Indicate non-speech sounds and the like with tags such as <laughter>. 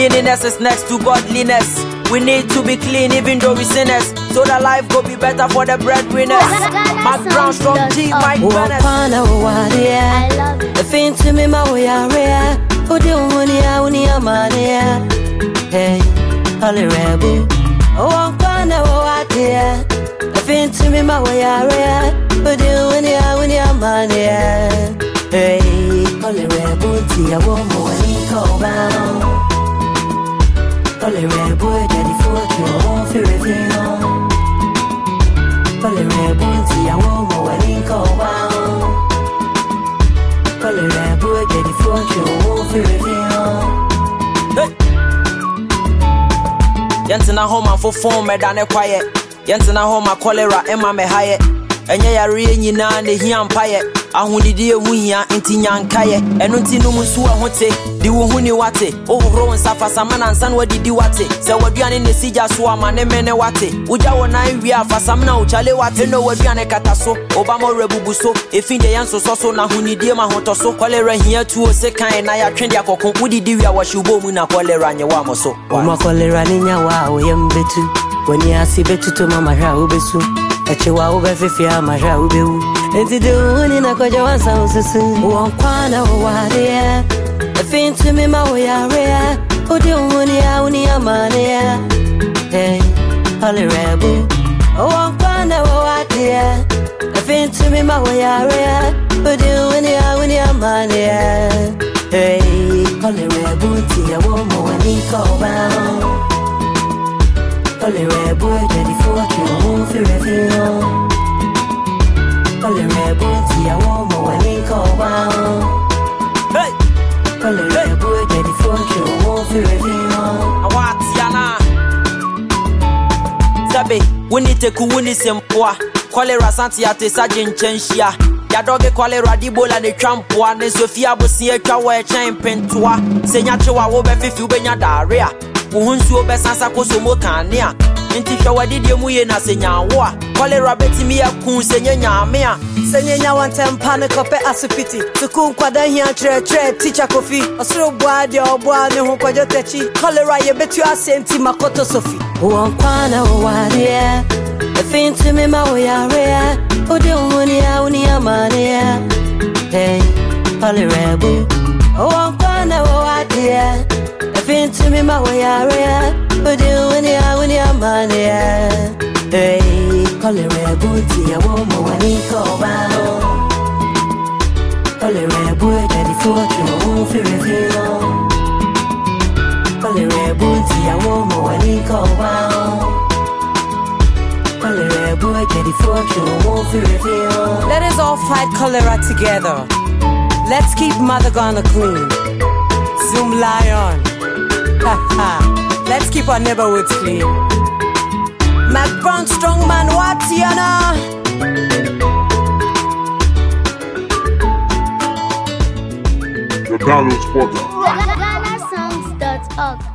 Cleanliness is next to godliness. We need to be clean even though we sinners. So that life go be better for the breadwinners. Mark Brown, strong G, Mike Bennett. Wakwana oh, I wadia love it. Fin to me ma ya rea Udi unia unia mania Hey, holy rebu oh, Wakwana oh, wadia Fin to me ma ya rea Udi unia unia mania Hey, holy rebu Tia womo waniko bound Holy rebu Daddy for you. Won't fear reveal Holy rebu Tia womo waniko bound Holy rebu Daddy for you. Won't fear reveal yɛntena hɔ ma fofoɔ mɛda ne kwayɛ yɛntena hɔ ma kɔlera ɛma mɛhayɛ ɛnyɛ yareɛ nyinaa na ɛhia mpayɛ ahodidie ho hia nti nyankayɛ ɛno nti nom nso ɛho te de wo ho ni wate. Wohohoro wo nsa fasama na wadidi wate. Sɛ waduane ne si gya so ama ne me ne wate. Wogya wo nan wie a na wokyale wate. Ɛnɛ waduane kata so wobama werɛ bubu so. Ɛfi deɛ yɛnsosɔ so na honidie ma hotɔ so. Kɔlera hia tuo se kan na yɛatwe de akɔko wodidi wie a wɔhyew bɔ mu na kɔlera nyɛ wɔ amɔ so. Uma kolera ni nyawa o yembetu Wani asi betu to mama ra ubesu Eche wa ube fifi ama ra ubewu Enti duuni na koja wansa ususu. Uwankwana uwadia Efin to me ma uyaria Udi uuni ya uni ya mania Hey, eh, holy rebu. Uwankwana uwadia Efin to me ma uyaria Udi uuni ya uni ya mania Hey, eh, holy rebu. Tia womo waniko bound Only red boy, ready for what you want for reveal. Only red boy, see I want more when it call wow. Hey! Only red boy, ready for what you want for reveal. I want Tiana. Sabi, wini teku wini sempoa. Kwalera santi ate saje nchenshia. yadɔge kɔlera dibola ne twa mpoa ne sofia bosia twa wɔ ɛkyɛn mpentoa sɛ nyakyewa wobɛfifi wobɛnya daarea wo ho nsuo bɛsasa kosomo kane a nti hwɛ wadedeɛ mu ye na sɛ nyawo a kɔlera bɛtumi aku sɛ nyɛ nyame a sɛ nyɛnya wɔntɛmpa ne kɔpɛ asopiti sukuu nkwada hia kyerɛkyerɛ tikya kofi. Ɔsoro boa deɛ ɔboa ne ho kwadwo takyi cholera yɛbɛtu asɛ nti makoto sofi. Uwankwana uwadia, efin to me ma uyarea. Udi unia unia mania. Hey, holy rebu. Efin to me ma uyarea. Udi unia unia mania. Hey, holy rebu tia womo waniko bound. Holy rebu daddy fuck you won't fear reveal. Womo waniko bound. Holy rebu daddy fuck you won't fear reveal. let us all fight cholera together let's keep mother Ghana clean Zoomlion. <laughs> let's keep our neighborhoods clean Mac Brown strongman watiana The download spotter. GhanaSongs.org.